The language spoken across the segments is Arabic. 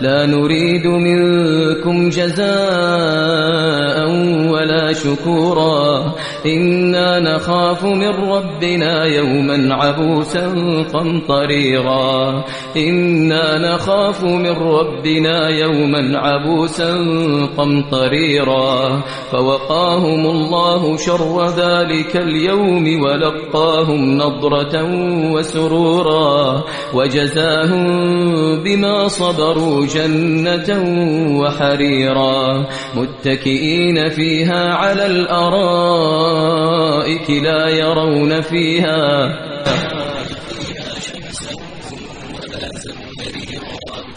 لا نريد منكم جزاء ولا شكورا. إنا نخاف من ربنا يوما عبوسا قمطريرا. إنا نخاف من ربنا يوما عبوسا قمطريرا. فوقاهم الله شر ذلك اليوم ولقاهم نضرة وسرورا. وجزاهم بما صبروا جنة وحريرا متكئين فيها على الأرائك لا يرون فيها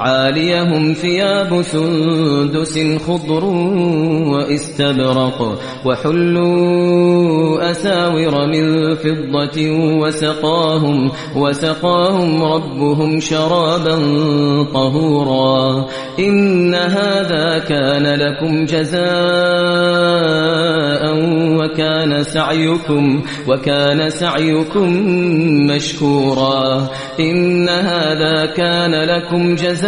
عاليهم ثياب سندس خضر واستبرق وحلوا أساور من فضة وسقاهم وسقاهم ربهم شرابا طهورا إن هذا كان لكم جزاء وكان سعيكم وكان سعيكم مشكورا إن هذا كان لكم جزاء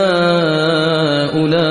هؤلاء